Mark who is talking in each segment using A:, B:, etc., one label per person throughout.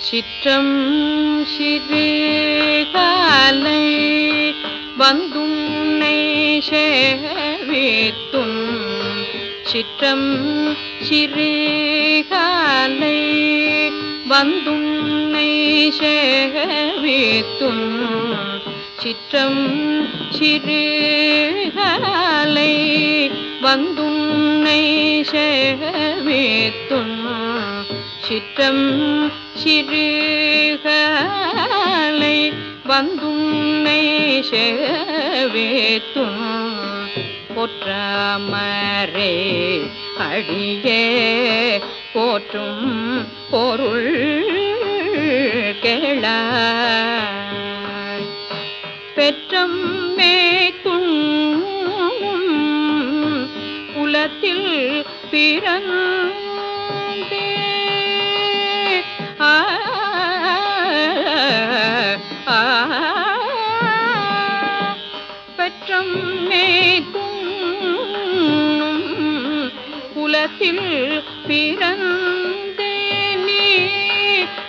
A: சிற்றம் சிறுகாலை வந்துன்னை சேவித்தும். சிற்றம் சிறுகாலை வந்துன்னை சேவித்தும். சிற்றம் சிறுகாலை வந்துன்னை சேவித்தும். சிற்றம் சிறுகலை வந்துன்னை சேவித்தும் பொற்றமரே அடியே போற்றும் பொருள் கேள பெற்றம் மேத்துண்ணும் குலத்தில் பிறந்த குலத்தில் பிறந்தே நீ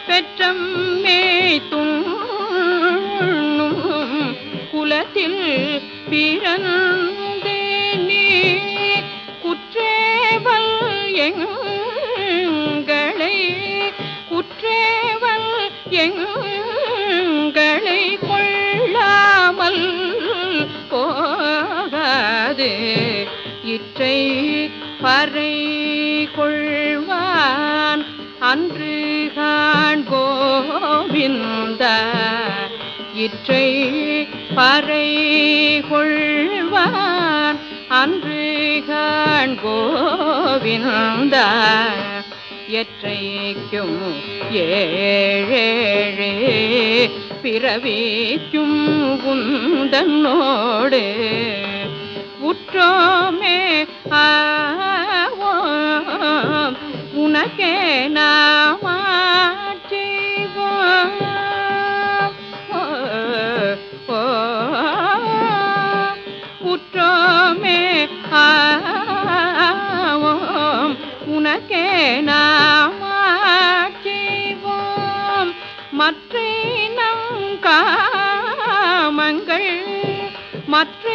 A: பெற்றம்மே மேத்துண்ணும் குலத்தில் பிறந்தே நீ குற்றேவல் எங்களை குற்றேவல் எங்களை கொள்ளாமல் போகாது. இற்றை பறை கொள்வான் அன்று காண் கோவிந்த இற்றை பறை கொள்வான் அன்று காண் கோவிந்த எற்றைக்கும் ஏழேழே பிறவிக்கும் உந்தன்னோடு உற்றோமே உனக்கே நாமாட்சிவோம் மற்ற காமங்கள் மற்ற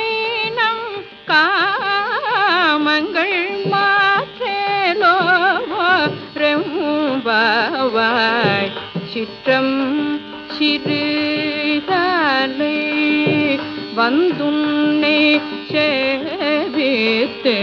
A: காமங்கள் மாற்றேலோ ரெம்பாவாய். சிற்றம் சிறுதலை வந்துன்னே சேவித்தே